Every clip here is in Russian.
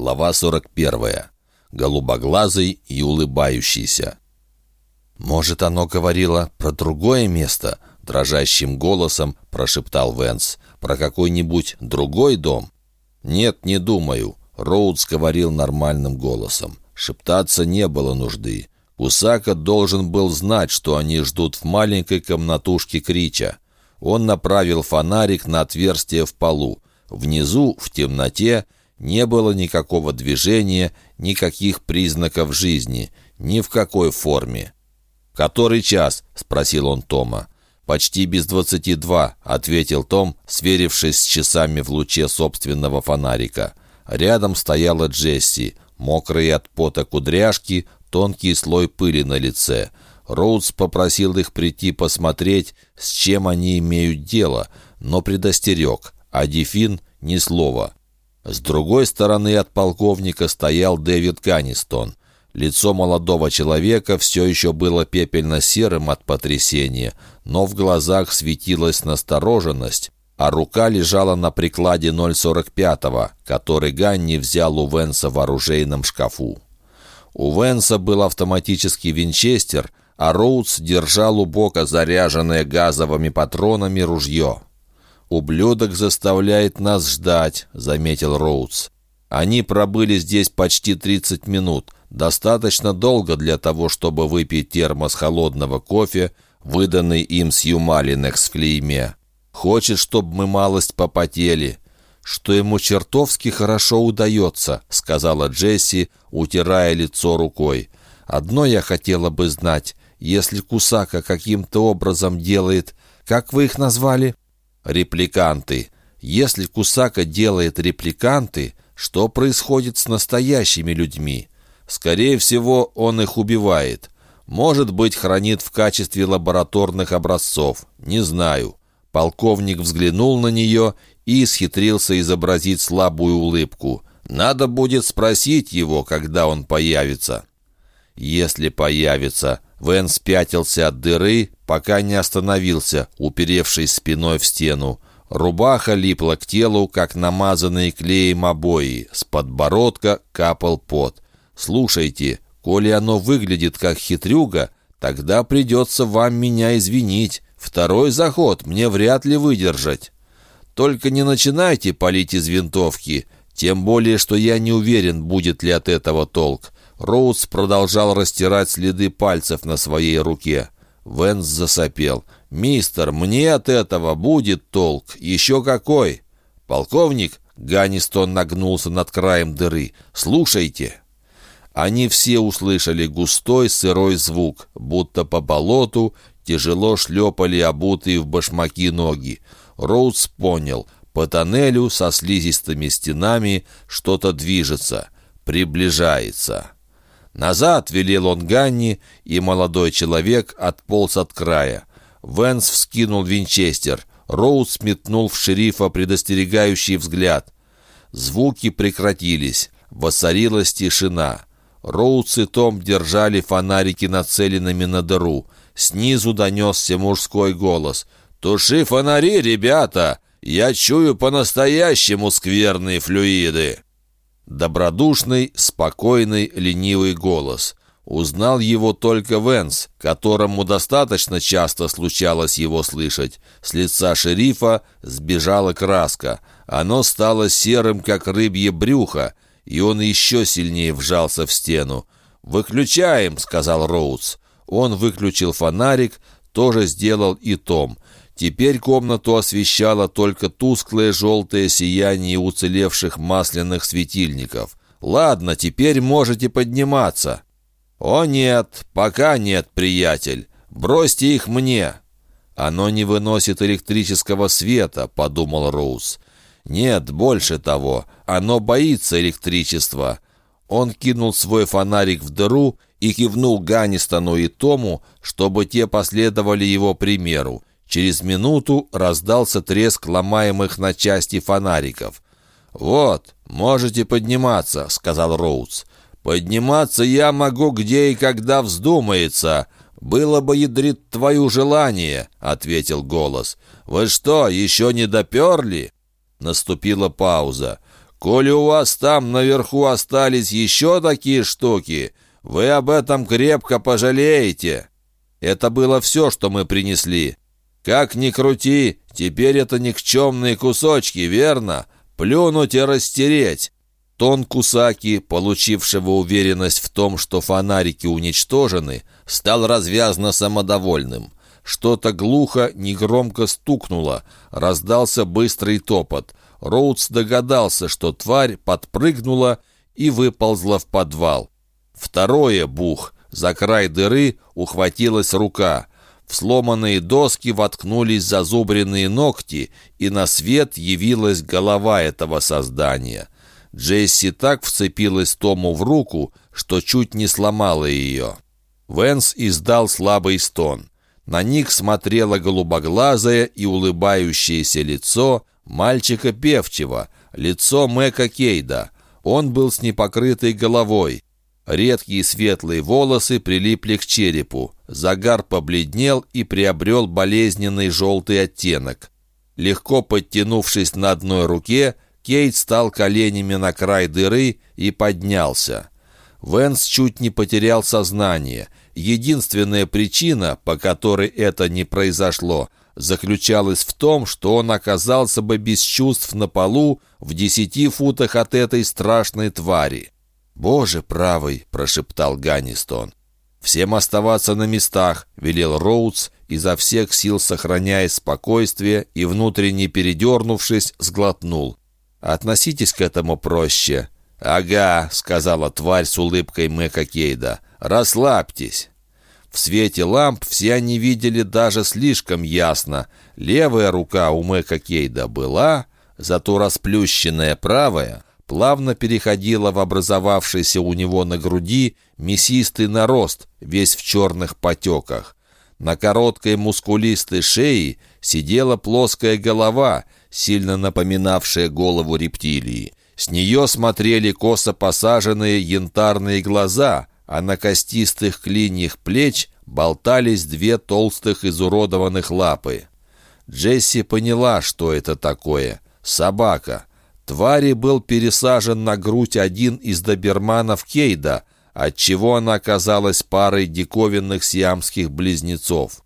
Глава 41. Голубоглазый и улыбающийся. «Может, оно говорило про другое место?» — дрожащим голосом прошептал Венс. «Про какой-нибудь другой дом?» «Нет, не думаю», — Роудс говорил нормальным голосом. Шептаться не было нужды. Кусака должен был знать, что они ждут в маленькой комнатушке Крича. Он направил фонарик на отверстие в полу. Внизу, в темноте, не было никакого движения, никаких признаков жизни, ни в какой форме. «Который час?» — спросил он Тома. «Почти без двадцати два», — ответил Том, сверившись с часами в луче собственного фонарика. Рядом стояла Джесси, мокрые от пота кудряшки, тонкий слой пыли на лице. Роудс попросил их прийти посмотреть, с чем они имеют дело, но предостерег, а Дефин — ни слова. С другой стороны от полковника стоял Дэвид Канистон. Лицо молодого человека все еще было пепельно-серым от потрясения, но в глазах светилась настороженность, а рука лежала на прикладе 0,45, который Ганни взял у Венса в оружейном шкафу. У Венса был автоматический винчестер, а Роудс держал у бока заряженное газовыми патронами ружье. «Ублюдок заставляет нас ждать», — заметил Роудс. «Они пробыли здесь почти 30 минут, достаточно долго для того, чтобы выпить термос холодного кофе, выданный им с Юмалинекс в клейме. Хочет, чтобы мы малость попотели». «Что ему чертовски хорошо удается», — сказала Джесси, утирая лицо рукой. «Одно я хотела бы знать. Если Кусака каким-то образом делает... Как вы их назвали?» Репликанты. Если Кусака делает репликанты, что происходит с настоящими людьми? Скорее всего, он их убивает. Может быть, хранит в качестве лабораторных образцов. Не знаю. Полковник взглянул на нее и исхитрился изобразить слабую улыбку. Надо будет спросить его, когда он появится. Если появится. Вен спятился от дыры, пока не остановился, уперевшись спиной в стену. Рубаха липла к телу, как намазанные клеем обои. С подбородка капал пот. «Слушайте, коли оно выглядит как хитрюга, тогда придется вам меня извинить. Второй заход мне вряд ли выдержать. Только не начинайте палить из винтовки, тем более, что я не уверен, будет ли от этого толк. Роуз продолжал растирать следы пальцев на своей руке. Венс засопел. «Мистер, мне от этого будет толк. Еще какой!» «Полковник!» — Ганнистон нагнулся над краем дыры. «Слушайте!» Они все услышали густой сырой звук, будто по болоту тяжело шлепали обутые в башмаки ноги. Роуз понял, по тоннелю со слизистыми стенами что-то движется, приближается. «Назад!» — велел он Ганни, и молодой человек отполз от края. Венс вскинул винчестер. Роуз метнул в шерифа предостерегающий взгляд. Звуки прекратились. Воцарилась тишина. Роуз и Том держали фонарики нацеленными на дыру. Снизу донесся мужской голос. «Туши фонари, ребята! Я чую по-настоящему скверные флюиды!» Добродушный, спокойный, ленивый голос. Узнал его только Венс, которому достаточно часто случалось его слышать. С лица шерифа сбежала краска. Оно стало серым, как рыбье брюхо, и он еще сильнее вжался в стену. «Выключаем», — сказал Роудс. Он выключил фонарик, тоже сделал и Том. Теперь комнату освещало только тусклое желтое сияние уцелевших масляных светильников. «Ладно, теперь можете подниматься». «О нет, пока нет, приятель. Бросьте их мне». «Оно не выносит электрического света», — подумал Роуз. «Нет, больше того. Оно боится электричества». Он кинул свой фонарик в дыру и кивнул Ганнистону и Тому, чтобы те последовали его примеру. Через минуту раздался треск ломаемых на части фонариков. «Вот, можете подниматься», — сказал Роудс. «Подниматься я могу где и когда вздумается. Было бы, ядрит, твое желание», — ответил голос. «Вы что, еще не доперли?» Наступила пауза. «Коли у вас там наверху остались еще такие штуки, вы об этом крепко пожалеете. Это было все, что мы принесли. Как ни крути, теперь это никчемные кусочки, верно? Плюнуть и растереть». Тон Кусаки, получившего уверенность в том, что фонарики уничтожены, стал развязно самодовольным. Что-то глухо, негромко стукнуло, раздался быстрый топот. Роудс догадался, что тварь подпрыгнула и выползла в подвал. Второе бух. За край дыры ухватилась рука. В сломанные доски воткнулись зазубренные ногти, и на свет явилась голова этого создания. Джесси так вцепилась Тому в руку, что чуть не сломала ее. Венс издал слабый стон. На них смотрело голубоглазое и улыбающееся лицо мальчика певчего, лицо Мэка Кейда. Он был с непокрытой головой. Редкие светлые волосы прилипли к черепу. Загар побледнел и приобрел болезненный желтый оттенок. Легко подтянувшись на одной руке, Кейт стал коленями на край дыры и поднялся. Венс чуть не потерял сознание. Единственная причина, по которой это не произошло, заключалась в том, что он оказался бы без чувств на полу в десяти футах от этой страшной твари. «Боже правый!» — прошептал Ганнистон. «Всем оставаться на местах», — велел Роудс, изо всех сил сохраняя спокойствие и, внутренне передернувшись, сглотнул. «Относитесь к этому проще». «Ага», — сказала тварь с улыбкой Мэка Кейда. «Расслабьтесь». В свете ламп все они видели даже слишком ясно. Левая рука у Мэка Кейда была, зато расплющенная правая плавно переходила в образовавшийся у него на груди мясистый нарост, весь в черных потеках. На короткой мускулистой шее сидела плоская голова, сильно напоминавшая голову рептилии. С нее смотрели косо посаженные янтарные глаза, а на костистых клиньях плеч болтались две толстых изуродованных лапы. Джесси поняла, что это такое. Собака. Твари был пересажен на грудь один из доберманов Кейда, отчего она оказалась парой диковинных сиамских близнецов.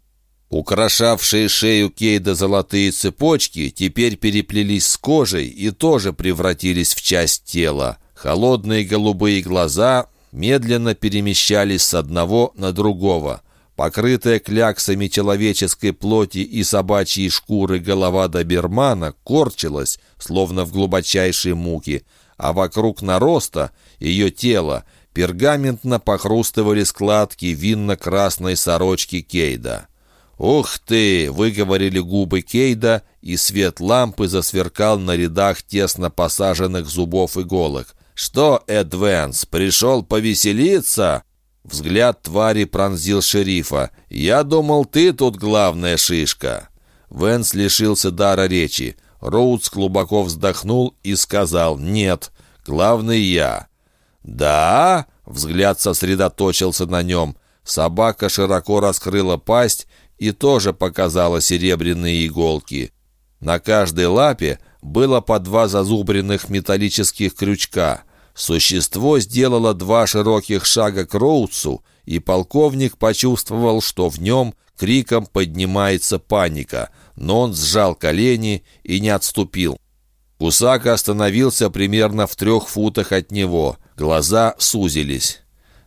Украшавшие шею Кейда золотые цепочки теперь переплелись с кожей и тоже превратились в часть тела. Холодные голубые глаза медленно перемещались с одного на другого. Покрытая кляксами человеческой плоти и собачьей шкуры голова добермана корчилась, словно в глубочайшей муке, а вокруг нароста ее тело пергаментно похрустывали складки винно-красной сорочки Кейда. «Ух ты!» — выговорили губы Кейда, и свет лампы засверкал на рядах тесно посаженных зубов иголок. «Что, Эдвенс, пришел повеселиться?» Взгляд твари пронзил шерифа. «Я думал, ты тут главная шишка». Венс лишился дара речи. Роудс глубоко вздохнул и сказал «Нет, главный я». «Да?» — взгляд сосредоточился на нем. Собака широко раскрыла пасть и тоже показала серебряные иголки. На каждой лапе было по два зазубренных металлических крючка. Существо сделало два широких шага к Роудсу, и полковник почувствовал, что в нем криком поднимается паника, но он сжал колени и не отступил. Кусака остановился примерно в трех футах от него. Глаза сузились.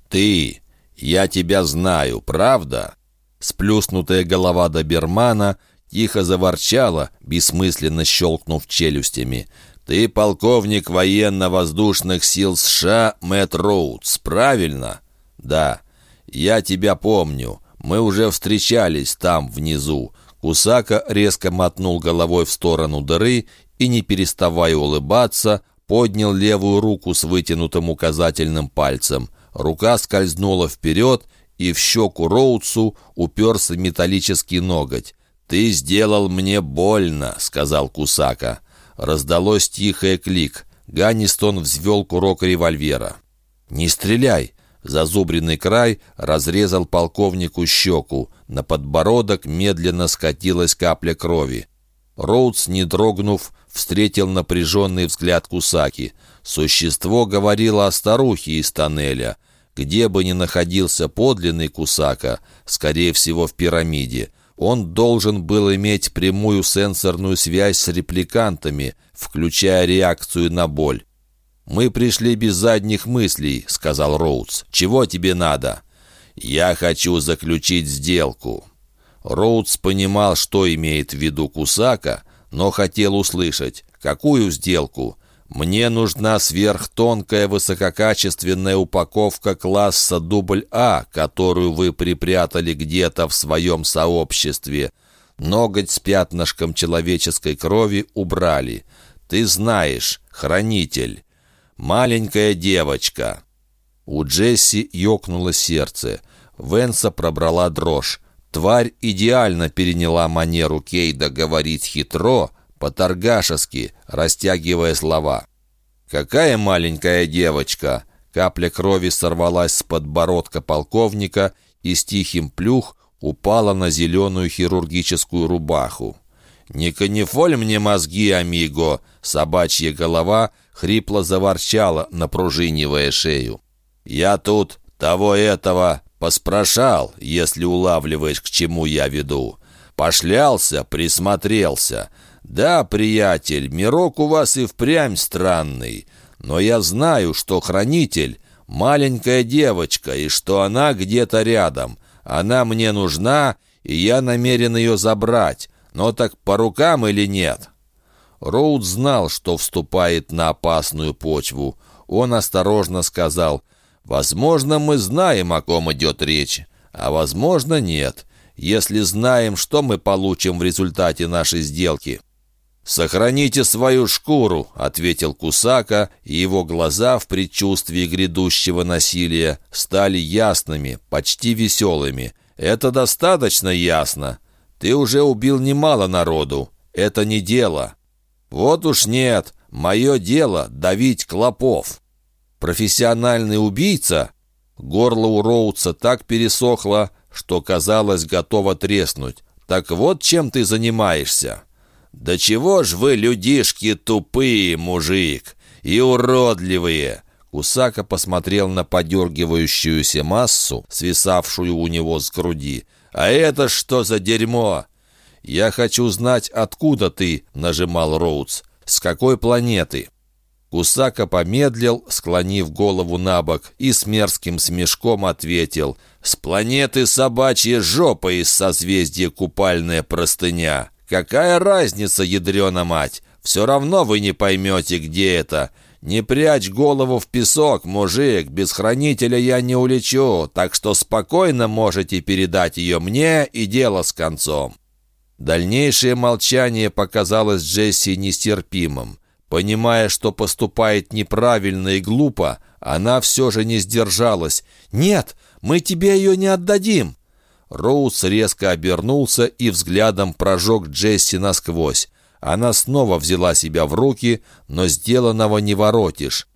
«Ты! Я тебя знаю, правда?» Сплюснутая голова добермана тихо заворчала, бессмысленно щелкнув челюстями. «Ты полковник военно-воздушных сил США Мэтт Роудс, правильно?» «Да. Я тебя помню. Мы уже встречались там, внизу». Кусака резко мотнул головой в сторону дыры и, не переставая улыбаться, поднял левую руку с вытянутым указательным пальцем. Рука скользнула вперед, и в щеку Роудсу уперся металлический ноготь. «Ты сделал мне больно», — сказал Кусака. Раздалось тихое клик. Ганнистон взвел курок револьвера. «Не стреляй!» Зазубренный край разрезал полковнику щеку. На подбородок медленно скатилась капля крови. Роудс, не дрогнув, встретил напряженный взгляд Кусаки. Существо говорило о старухе из тоннеля. Где бы ни находился подлинный Кусака, скорее всего, в пирамиде, он должен был иметь прямую сенсорную связь с репликантами, включая реакцию на боль. «Мы пришли без задних мыслей», — сказал Роудс. «Чего тебе надо?» «Я хочу заключить сделку». Роудс понимал, что имеет в виду Кусака, но хотел услышать, какую сделку. «Мне нужна сверхтонкая высококачественная упаковка класса дубль А, которую вы припрятали где-то в своем сообществе. Ноготь с пятнышком человеческой крови убрали. Ты знаешь, хранитель. Маленькая девочка». У Джесси ёкнуло сердце. Венса пробрала дрожь. Тварь идеально переняла манеру Кейда говорить хитро, по-торгашески, растягивая слова. «Какая маленькая девочка!» Капля крови сорвалась с подбородка полковника и с тихим плюх упала на зеленую хирургическую рубаху. «Не канифоль мне мозги, амиго!» Собачья голова хрипло заворчала, напружинивая шею. «Я тут того-этого поспрашал, если улавливаешь, к чему я веду. Пошлялся, присмотрелся. «Да, приятель, мирок у вас и впрямь странный, но я знаю, что хранитель — маленькая девочка, и что она где-то рядом. Она мне нужна, и я намерен ее забрать, но так по рукам или нет?» Роуд знал, что вступает на опасную почву. Он осторожно сказал, «Возможно, мы знаем, о ком идет речь, а возможно, нет. Если знаем, что мы получим в результате нашей сделки, «Сохраните свою шкуру», — ответил Кусака, и его глаза в предчувствии грядущего насилия стали ясными, почти веселыми. «Это достаточно ясно. Ты уже убил немало народу. Это не дело». «Вот уж нет. Мое дело — давить клопов». «Профессиональный убийца?» Горло у Роудса так пересохло, что, казалось, готово треснуть. «Так вот чем ты занимаешься». «Да чего ж вы, людишки, тупые, мужик, и уродливые!» Кусака посмотрел на подергивающуюся массу, свисавшую у него с груди. «А это что за дерьмо?» «Я хочу знать, откуда ты», — нажимал Роудс. «С какой планеты?» Кусака помедлил, склонив голову на бок, и с мерзким смешком ответил. «С планеты собачья жопа из созвездия купальная простыня. «Какая разница, ядрена мать? Все равно вы не поймете, где это. Не прячь голову в песок, мужик, без хранителя я не улечу, так что спокойно можете передать ее мне и дело с концом». Дальнейшее молчание показалось Джесси нестерпимым. Понимая, что поступает неправильно и глупо, она все же не сдержалась. «Нет, мы тебе ее не отдадим!» Роуз резко обернулся и взглядом прожег Джесси насквозь. Она снова взяла себя в руки, но сделанного не воротишь.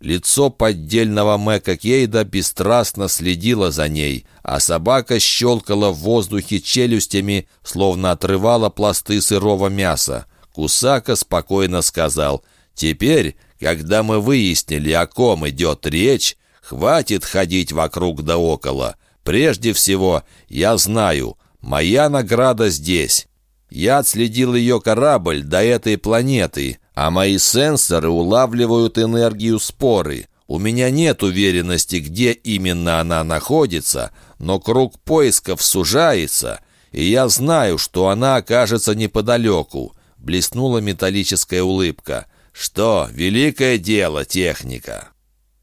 Лицо поддельного Мэка Кейда бесстрастно следило за ней, а собака щелкала в воздухе челюстями, словно отрывала пласты сырого мяса. Кусака спокойно сказал, «Теперь, когда мы выяснили, о ком идет речь, хватит ходить вокруг да около. Прежде всего, я знаю, моя награда здесь. Я отследил ее корабль до этой планеты, а мои сенсоры улавливают энергию споры. У меня нет уверенности, где именно она находится, но круг поисков сужается, и я знаю, что она окажется неподалеку. Блеснула металлическая улыбка. «Что, великое дело, техника!»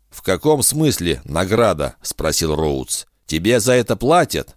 «В каком смысле награда?» — спросил Роудс. Тебе за это платят?»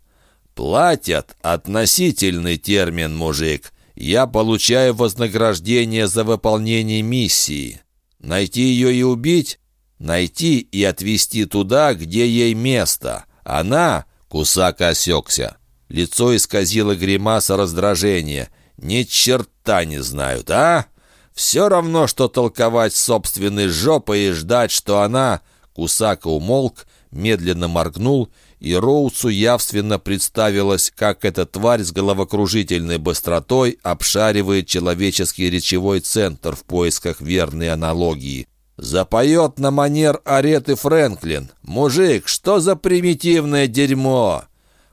«Платят — относительный термин, мужик. Я получаю вознаграждение за выполнение миссии. Найти ее и убить? Найти и отвезти туда, где ей место. Она...» — Кусак осекся. Лицо исказило гримаса раздражения. «Ни черта не знают, а? Все равно, что толковать собственной жопой и ждать, что она...» Кусака умолк, медленно моргнул и Роуцу явственно представилось, как эта тварь с головокружительной быстротой обшаривает человеческий речевой центр в поисках верной аналогии. Запоет на манер Ареты Фрэнклин. «Мужик, что за примитивное дерьмо?»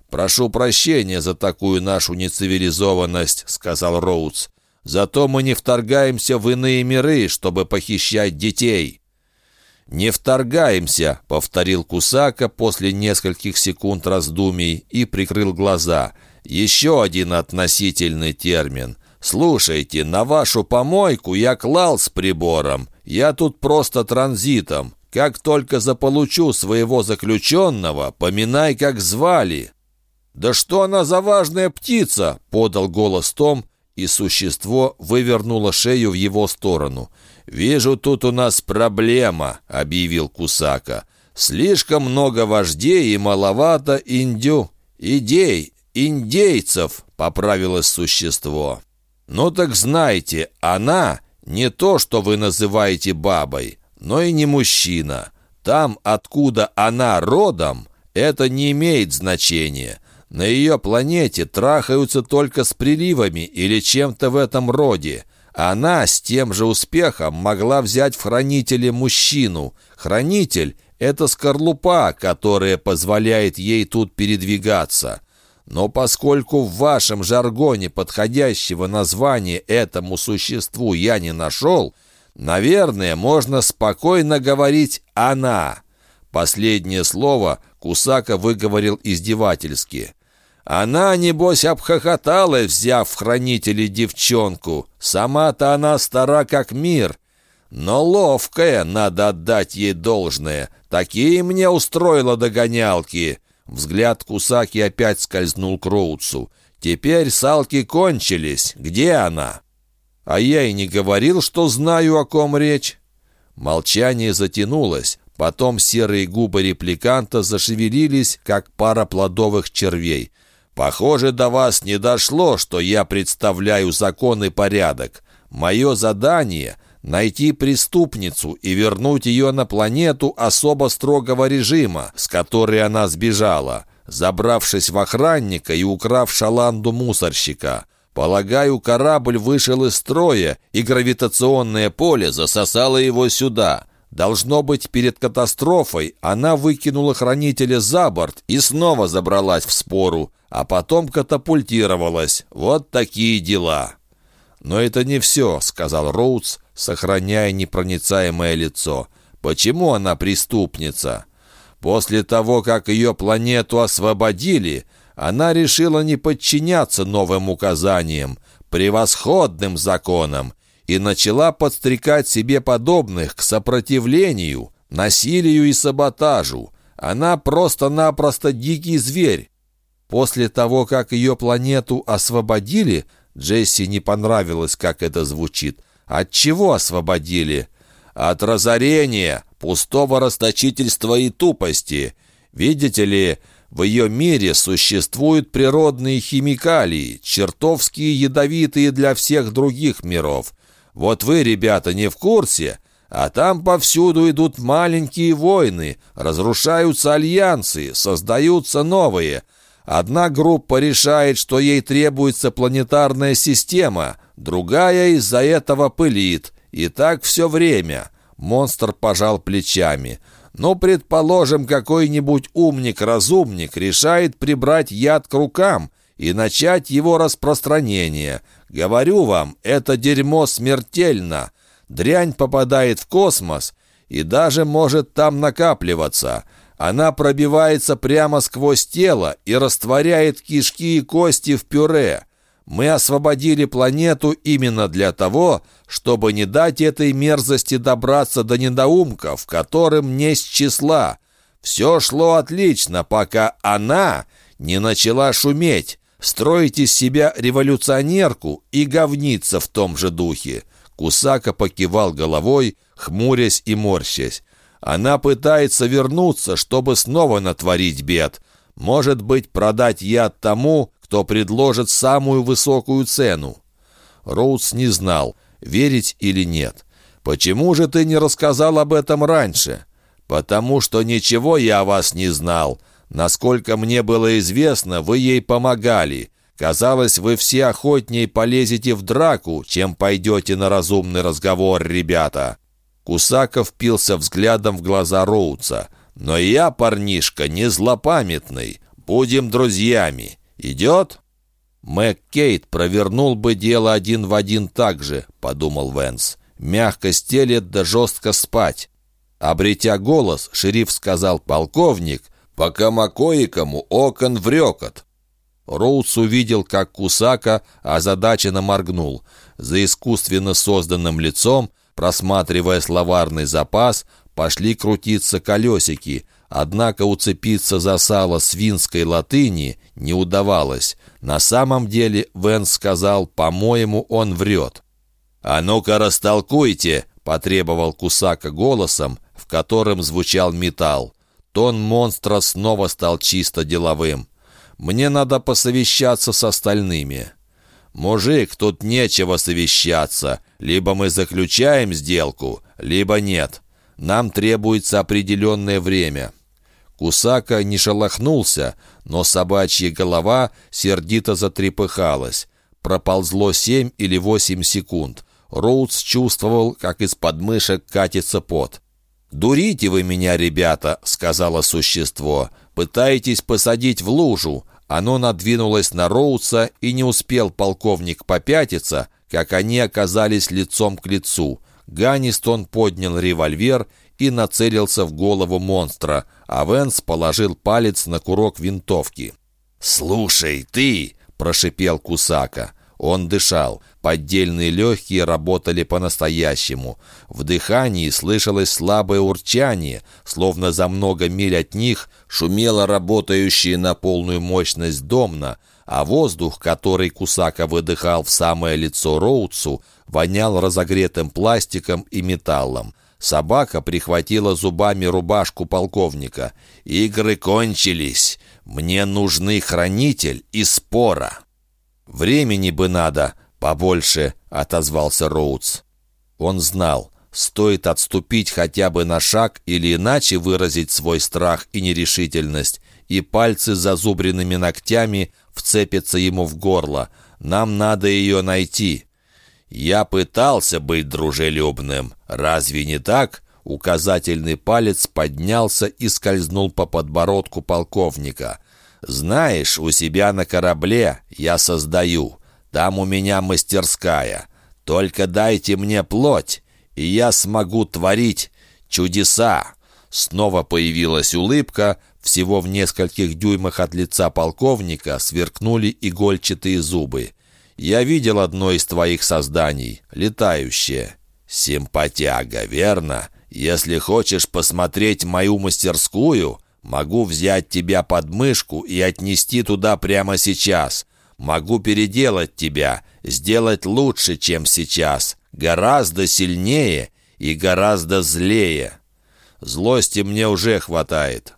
«Прошу прощения за такую нашу нецивилизованность», — сказал Роудс. «Зато мы не вторгаемся в иные миры, чтобы похищать детей». «Не вторгаемся», — повторил Кусака после нескольких секунд раздумий и прикрыл глаза. «Еще один относительный термин. Слушайте, на вашу помойку я клал с прибором. Я тут просто транзитом. Как только заполучу своего заключенного, поминай, как звали». «Да что она за важная птица?» — подал голос Том, и существо вывернуло шею в его сторону. «Вижу, тут у нас проблема», — объявил Кусака. «Слишком много вождей и маловато индю... идей, индейцев», — поправилось существо. «Ну так знайте, она не то, что вы называете бабой, но и не мужчина. Там, откуда она родом, это не имеет значения». На ее планете трахаются только с приливами или чем-то в этом роде. Она с тем же успехом могла взять в хранителе мужчину. Хранитель — это скорлупа, которая позволяет ей тут передвигаться. Но поскольку в вашем жаргоне подходящего названия этому существу я не нашел, наверное, можно спокойно говорить «она». Последнее слово Кусака выговорил издевательски. Она, небось, обхохоталась, взяв в хранители девчонку. Сама-то она стара как мир. Но ловкая, надо отдать ей должное. Такие мне устроила догонялки. Взгляд Кусаки опять скользнул к Роуцу. Теперь салки кончились. Где она? А я и не говорил, что знаю, о ком речь. Молчание затянулось. Потом серые губы репликанта зашевелились, как пара плодовых червей. Похоже, до вас не дошло, что я представляю закон и порядок. Мое задание — найти преступницу и вернуть ее на планету особо строгого режима, с которой она сбежала, забравшись в охранника и украв шаланду мусорщика. Полагаю, корабль вышел из строя, и гравитационное поле засосало его сюда. Должно быть, перед катастрофой она выкинула хранителя за борт и снова забралась в спору, а потом катапультировалась. Вот такие дела. «Но это не все», — сказал Роудс, сохраняя непроницаемое лицо. «Почему она преступница? После того, как ее планету освободили, она решила не подчиняться новым указаниям, превосходным законам, и начала подстрекать себе подобных к сопротивлению, насилию и саботажу. Она просто-напросто дикий зверь. После того, как ее планету освободили, Джесси не понравилось, как это звучит. От чего освободили? От разорения, пустого расточительства и тупости. Видите ли, в ее мире существуют природные химикалии, чертовские ядовитые для всех других миров. Вот вы, ребята, не в курсе, а там повсюду идут маленькие войны, разрушаются альянсы, создаются новые. Одна группа решает, что ей требуется планетарная система, другая из-за этого пылит. И так все время. Монстр пожал плечами. «Ну, предположим, какой-нибудь умник-разумник решает прибрать яд к рукам и начать его распространение – Говорю вам, это дерьмо смертельно. Дрянь попадает в космос и даже может там накапливаться. Она пробивается прямо сквозь тело и растворяет кишки и кости в пюре. Мы освободили планету именно для того, чтобы не дать этой мерзости добраться до недоумков, которым не с числа. Все шло отлично, пока она не начала шуметь строить из себя революционерку и говниться в том же духе. Кусака покивал головой, хмурясь и морщась. Она пытается вернуться, чтобы снова натворить бед. Может быть, продать яд тому, кто предложит самую высокую цену. Роудс не знал, верить или нет. «Почему же ты не рассказал об этом раньше?» «Потому что ничего я о вас не знал. Насколько мне было известно, вы ей помогали. Казалось, вы все охотнее полезете в драку, чем пойдете на разумный разговор, ребята». Кусаков впился взглядом в глаза Роуца. «Но я, парнишка, не злопамятный. Будем друзьями. Идет?» «Мэг Кейт провернул бы дело один в один так же», — подумал Венс. «Мягко стелет да жестко спать». Обретя голос, шериф сказал «полковник», пока Макоикому окон врекот. Роуз увидел, как Кусака озадаченно моргнул. За искусственно созданным лицом, просматривая словарный запас, пошли крутиться колесики, однако уцепиться за сало свинской латыни не удавалось. На самом деле Вен сказал «по-моему, он врет». «А ну-ка растолкуйте!» — потребовал Кусака голосом, в котором звучал металл. Тон монстра снова стал чисто деловым. «Мне надо посовещаться с остальными». «Мужик, тут нечего совещаться. Либо мы заключаем сделку, либо нет. Нам требуется определенное время». Кусака не шелохнулся, но собачья голова сердито затрепыхалась. Проползло семь или восемь секунд. Роудс чувствовал, как из подмышек катится пот. «Дурите вы меня, ребята», — сказала существо. «Пытаетесь посадить в лужу». Оно надвинулось на Роудса, и не успел полковник попятиться, как они оказались лицом к лицу. Ганнистон поднял револьвер и нацелился в голову монстра, а Венс положил палец на курок винтовки. «Слушай, ты!» — прошипел Кусака. Он дышал. Поддельные легкие работали по-настоящему. В дыхании слышалось слабое урчание, словно за много миль от них шумела работающая на полную мощность домна, а воздух, который Кусака выдыхал в самое лицо Роудсу, вонял разогретым пластиком и металлом. Собака прихватила зубами рубашку полковника. «Игры кончились. Мне нужны хранитель и спора». «Времени бы надо побольше», — отозвался Роудс. Он знал, стоит отступить хотя бы на шаг или иначе выразить свой страх и нерешительность, и пальцы с зазубренными ногтями вцепятся ему в горло. Нам надо ее найти. «Я пытался быть дружелюбным. Разве не так?» Указательный палец поднялся и скользнул по подбородку полковника. «Знаешь, у себя на корабле я создаю. Там у меня мастерская. Только дайте мне плоть, и я смогу творить чудеса». Снова появилась улыбка, всего в нескольких дюймах от лица полковника сверкнули игольчатые зубы. «Я видел одно из твоих созданий, летающее. Симпатяга, верно? Если хочешь посмотреть мою мастерскую, Могу взять тебя под мышку и отнести туда прямо сейчас. Могу переделать тебя, сделать лучше, чем сейчас, гораздо сильнее и гораздо злее. Злости мне уже хватает».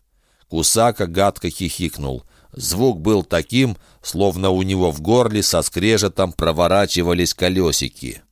Кусака гадко хихикнул. Звук был таким, словно у него в горле со скрежетом проворачивались колесики.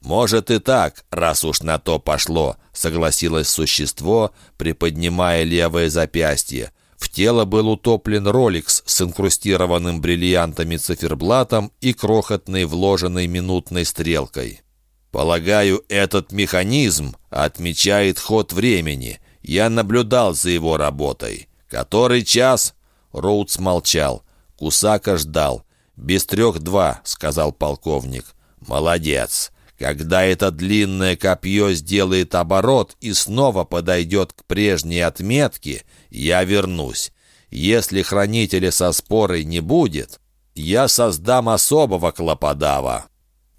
«Может и так, раз уж на то пошло», — согласилось существо, приподнимая левое запястье. В тело был утоплен роликс с инкрустированным бриллиантами циферблатом и крохотной вложенной минутной стрелкой. «Полагаю, этот механизм отмечает ход времени. Я наблюдал за его работой. Который час?» Роудс молчал. Кусака ждал. «Без трех два», — сказал полковник. «Молодец. Когда это длинное копье сделает оборот и снова подойдет к прежней отметке, я вернусь. Если хранителя со спорой не будет, я создам особого клоподава.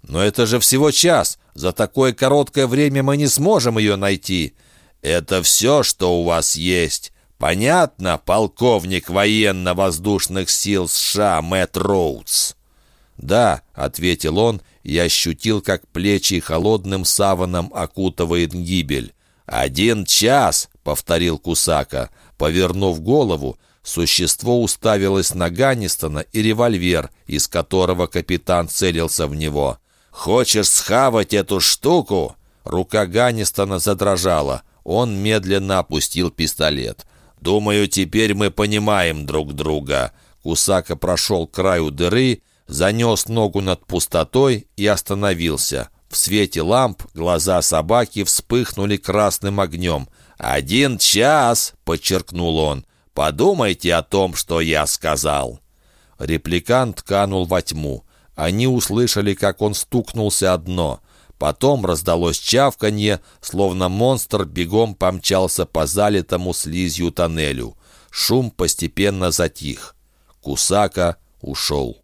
Но это же всего час. За такое короткое время мы не сможем ее найти. Это все, что у вас есть. Понятно, полковник военно-воздушных сил США Мэтт Роудс?» «Да», — ответил он и ощутил, как плечи холодным саваном окутывает гибель. «Один час!» — повторил Кусака. Повернув голову, существо уставилось на Ганнистона и револьвер, из которого капитан целился в него. «Хочешь схавать эту штуку?» Рука Ганнистона задрожала. Он медленно опустил пистолет. Думаю, теперь мы понимаем друг друга». Кусака прошел к краю дыры, занес ногу над пустотой и остановился. В свете ламп глаза собаки вспыхнули красным огнем. «Один час!» — подчеркнул он. «Подумайте о том, что я сказал». Репликант канул во тьму. Они услышали, как он стукнулся о дно. Потом раздалось чавканье, словно монстр бегом помчался по залитому слизью тоннелю. Шум постепенно затих. Кусака ушел.